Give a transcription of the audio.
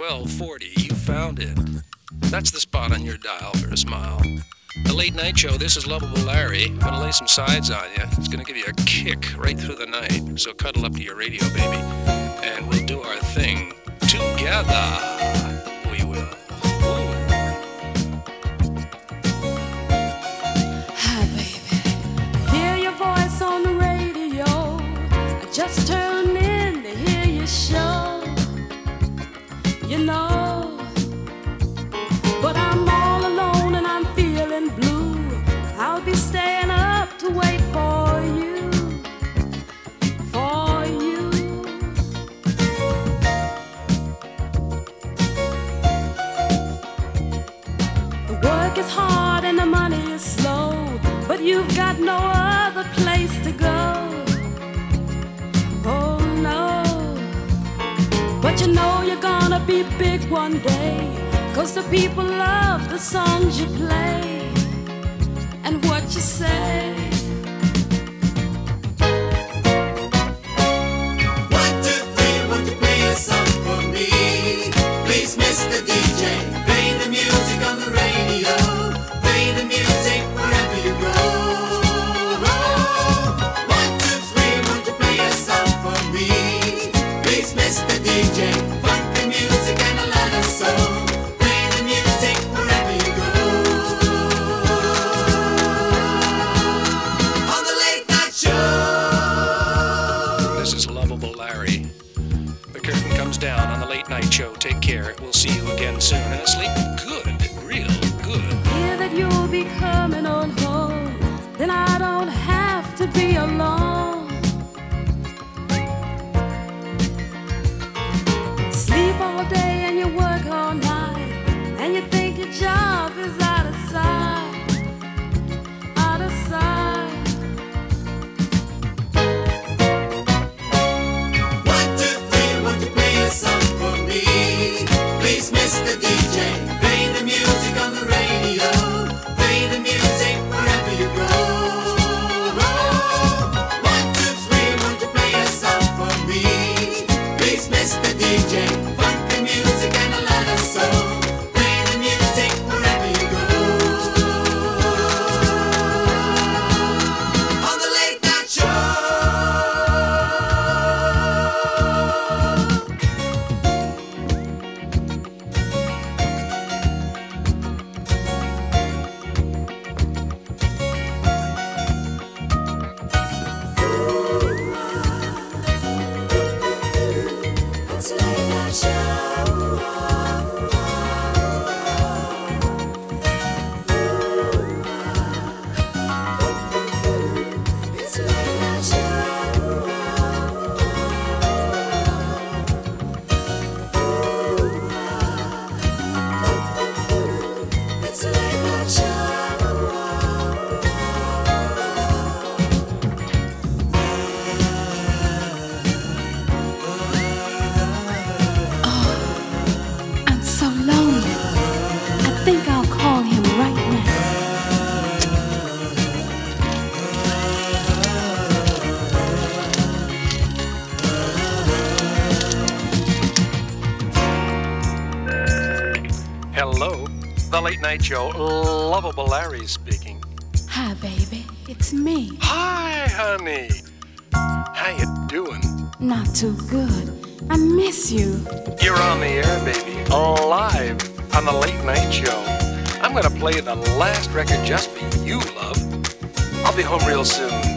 1240. You found it. That's the spot on your dial for a smile. The late night show, this is Lovable Larry. Gonna lay some sides on you. It's gonna give you a kick right through the night. So cuddle up to your radio, baby, You know, but I'm all alone and I'm feeling blue. I'll be staying up to wait for you. For you. The work is hard and the money is slow, but you've got no other place to go. Be big one day, cause the people love the songs you play and what you say. One, two, three, won't you play a song for me? Please, Mr. DJ, play the music on the radio. Play the music wherever you go. One, two, three, won't you play a song for me? Please, Mr. DJ, that you'll be coming on home, then I don't have to be alone. Hello. The late night show. Lovable Larry speaking. Hi, baby. It's me. Hi, honey. How you doing? Not too good. I miss you. You're on the air, baby. Live on the late night show. I'm gonna play the last record just for you, love. I'll be home real soon.